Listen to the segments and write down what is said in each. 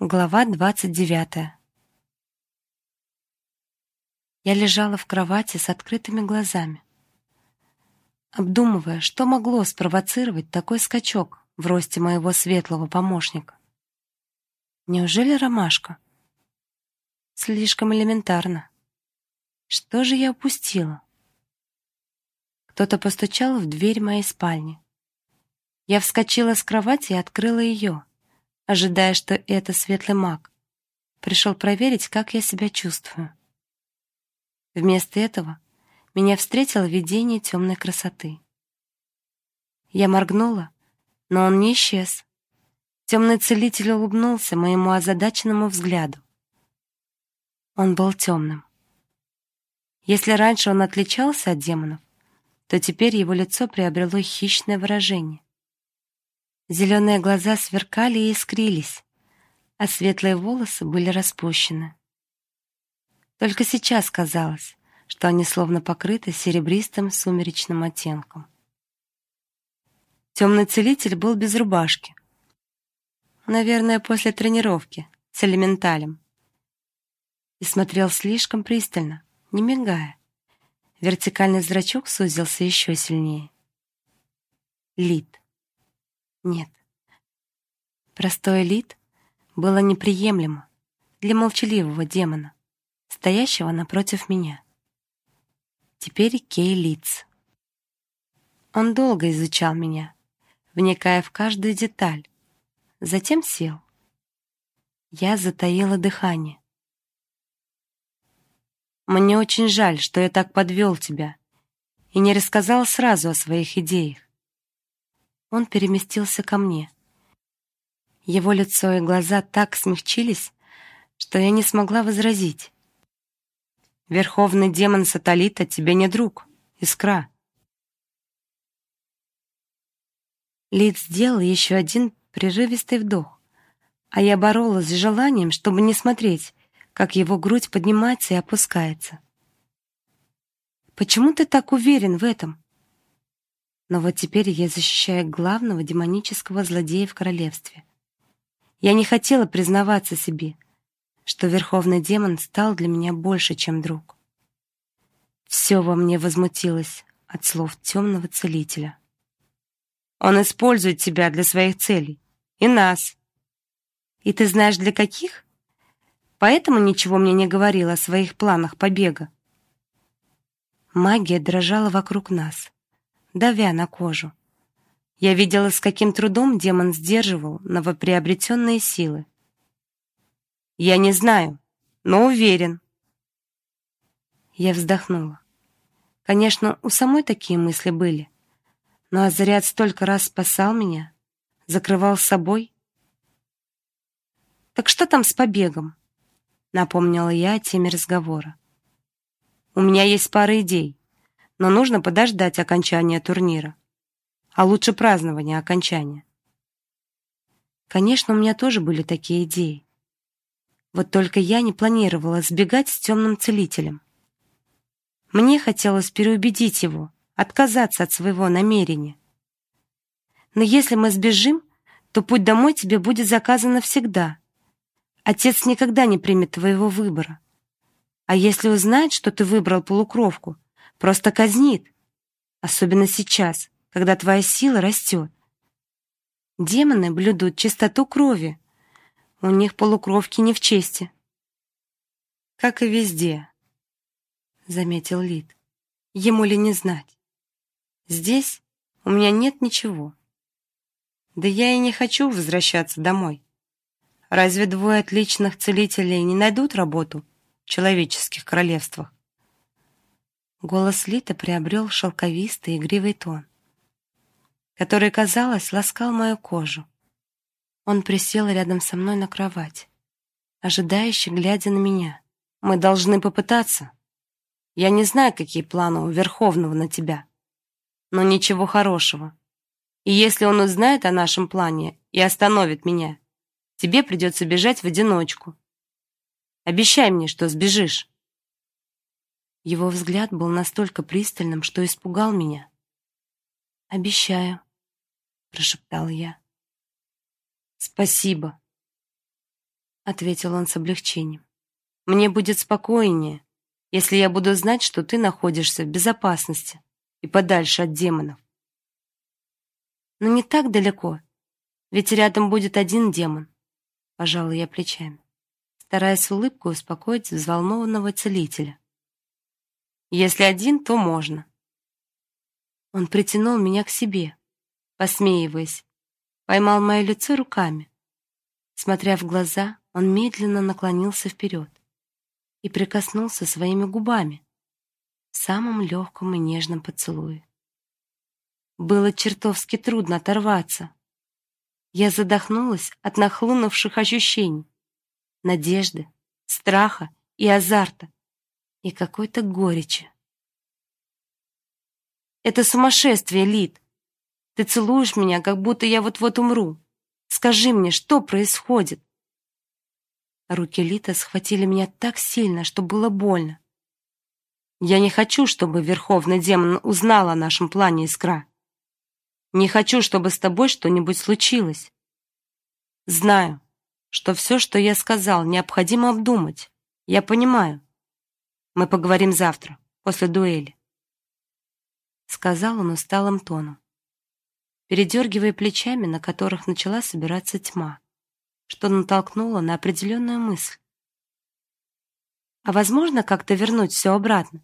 Глава двадцать девятая. Я лежала в кровати с открытыми глазами, обдумывая, что могло спровоцировать такой скачок в росте моего светлого помощника. Неужели ромашка? Слишком элементарно. Что же я упустила? Кто-то постучал в дверь моей спальни. Я вскочила с кровати и открыла ее ожидая, что это светлый маг. Пришел проверить, как я себя чувствую. Вместо этого меня встретило видение темной красоты. Я моргнула, но он не исчез. Темный целитель улыбнулся моему озадаченному взгляду. Он был темным. Если раньше он отличался от демонов, то теперь его лицо приобрело хищное выражение. Зеленые глаза сверкали и искрились, а светлые волосы были распущены. Только сейчас казалось, что они словно покрыты серебристым сумеречным оттенком. Темный целитель был без рубашки. Наверное, после тренировки с элементалем. И смотрел слишком пристально, не мигая. Вертикальный зрачок сузился еще сильнее. Лид. Нет. Простой элит было неприемлемо для молчаливого демона, стоящего напротив меня. Теперь Кей Лиц. Он долго изучал меня, вникая в каждую деталь, затем сел. Я затаила дыхание. Мне очень жаль, что я так подвел тебя и не рассказал сразу о своих идеях. Он переместился ко мне. Его лицо и глаза так смягчились, что я не смогла возразить. Верховный демон Саталита тебе не друг, Искра. Лид сделал еще один прерывистый вдох, а я боролась с желанием, чтобы не смотреть, как его грудь поднимается и опускается. Почему ты так уверен в этом? Но вот теперь я защищаю главного демонического злодея в королевстве. Я не хотела признаваться себе, что верховный демон стал для меня больше, чем друг. Все во мне возмутилось от слов темного целителя. Он использует тебя для своих целей и нас. И ты знаешь для каких? Поэтому ничего мне не говорил о своих планах побега. Магия дрожала вокруг нас давя на кожу. Я видела, с каким трудом демон сдерживал новоприобретенные силы. Я не знаю, но уверен. Я вздохнула. Конечно, у самой такие мысли были. Но Азарят столько раз спасал меня, закрывал собой. Так что там с побегом? напомнила я о теме разговора. У меня есть пара идей но нужно подождать окончания турнира. А лучше празднования окончания. Конечно, у меня тоже были такие идеи. Вот только я не планировала сбегать с темным целителем. Мне хотелось переубедить его, отказаться от своего намерения. Но если мы сбежим, то путь домой тебе будет заказан навсегда. Отец никогда не примет твоего выбора. А если узнает, что ты выбрал полукровку, Просто казнит. Особенно сейчас, когда твоя сила растет. Демоны блюдут чистоту крови. У них полукровки не в чести. Как и везде, заметил Лид. Ему ли не знать? Здесь у меня нет ничего. Да я и не хочу возвращаться домой. Разве двое отличных целителей не найдут работу в человеческих королевствах? Голос Лита приобрел шелковистый игривый тон, который, казалось, ласкал мою кожу. Он присел рядом со мной на кровать, ожидающе глядя на меня. Мы должны попытаться. Я не знаю, какие планы у Верховного на тебя, но ничего хорошего. И если он узнает о нашем плане и остановит меня, тебе придется бежать в одиночку. Обещай мне, что сбежишь. Его взгляд был настолько пристальным, что испугал меня. "Обещаю", прошептал я. "Спасибо". ответил он с облегчением. Мне будет спокойнее, если я буду знать, что ты находишься в безопасности и подальше от демонов. Но не так далеко, ведь рядом будет один демон. Пожала я плечами, стараясь улыбкой успокоить взволнованного целителя. Если один, то можно. Он притянул меня к себе, посмеиваясь, поймал мое лицо руками. Смотря в глаза, он медленно наклонился вперед и прикоснулся своими губами в самом легком и нежном поцелуе. Было чертовски трудно оторваться. Я задохнулась от нахлынувших ощущений, надежды, страха и азарта, и какой-то горечи. Это сумасшествие, Лид. Ты целуешь меня, как будто я вот-вот умру. Скажи мне, что происходит? Руки Лита схватили меня так сильно, что было больно. Я не хочу, чтобы Верховный Демон узнал о нашем плане Искра. Не хочу, чтобы с тобой что-нибудь случилось. Знаю, что все, что я сказал, необходимо обдумать. Я понимаю. Мы поговорим завтра, после дуэли. Сказал он усталым тоном, передергивая плечами, на которых начала собираться тьма что натолкнуло на определенную мысль. А возможно как-то вернуть все обратно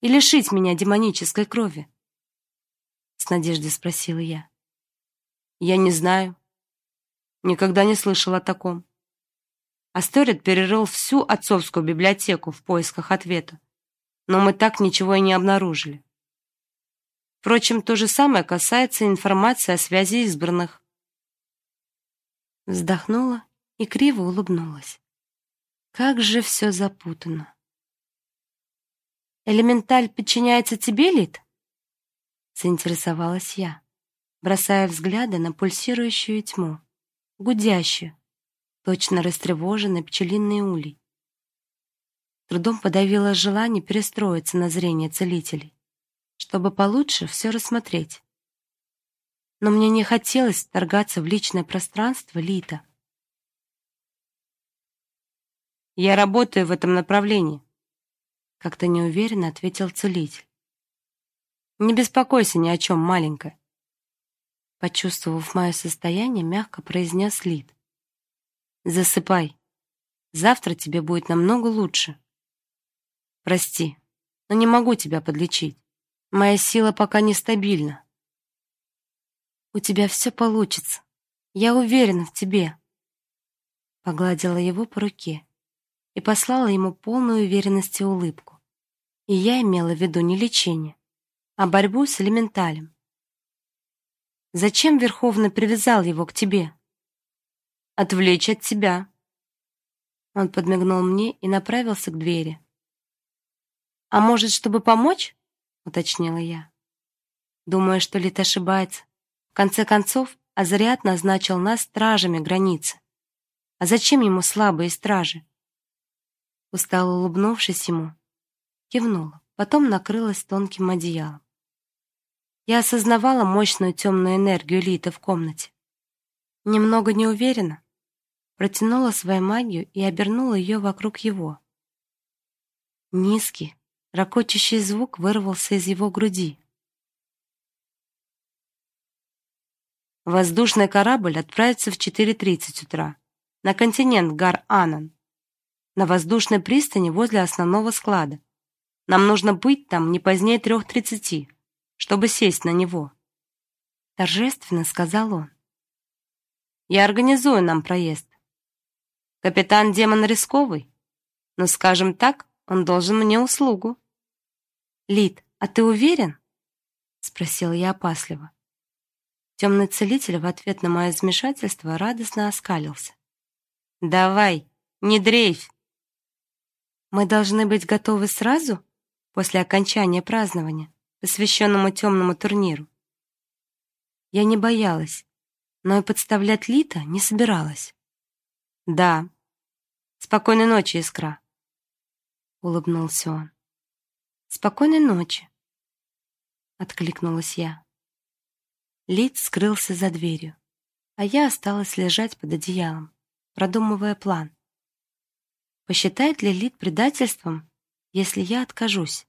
и лишить меня демонической крови? С надеждой спросила я. Я не знаю. Никогда не слышал о таком. Асторет перерыл всю отцовскую библиотеку в поисках ответа, но мы так ничего и не обнаружили. Впрочем, то же самое касается информации о связи избранных. Вздохнула и криво улыбнулась. Как же все запутано. Элементаль подчиняется тебе, Лид? заинтересовалась я, бросая взгляды на пульсирующую тьму, гудящую, точно растревоженный пчелиный улей. Трудом подавила желание перестроиться на зрение целителей, чтобы получше все рассмотреть но мне не хотелось вторгаться в личное пространство Лита. Я работаю в этом направлении, как-то неуверенно ответил целитель. Не беспокойся ни о чем, маленькая. Почувствовав мое состояние, мягко произнес Лит. Засыпай. Завтра тебе будет намного лучше. Прости, но не могу тебя подлечить. Моя сила пока нестабильна. У тебя все получится. Я уверена в тебе. Погладила его по руке и послала ему полную уверенности улыбку. И я имела в виду не лечение, а борьбу с элементалем. Зачем Верховный привязал его к тебе? Отвлечь от тебя. Он подмигнул мне и направился к двери. А может, чтобы помочь? уточнила я. Думаю, что Лит ошибается. В конце концов, Азариат назначил нас стражами границы. А зачем ему слабые стражи? Устало улыбнувшись ему, кивнула, потом накрылась тонким одеялом. Я осознавала мощную темную энергию Лита в комнате. Немного неуверенно протянула свою магию и обернула ее вокруг его. Низкий, ракочущий звук вырвался из его груди. Воздушный корабль отправится в 4:30 утра на континент Гар-Анан, на воздушной пристани возле основного склада. Нам нужно быть там не позднее 3:30, чтобы сесть на него, торжественно сказал он. Я организую нам проезд. Капитан демон рисковый, но, скажем так, он должен мне услугу. Лид, а ты уверен? спросил я опасливо. Темный целитель в ответ на мое замешательство радостно оскалился. Давай, не дрейфь. Мы должны быть готовы сразу после окончания празднования, посвященному темному турниру. Я не боялась, но и подставлять Лита не собиралась. Да. Спокойной ночи, Искра. улыбнулся он. Спокойной ночи, откликнулась я. Лид скрылся за дверью, а я осталась лежать под одеялом, продумывая план, Посчитает ли Лид предательством, если я откажусь?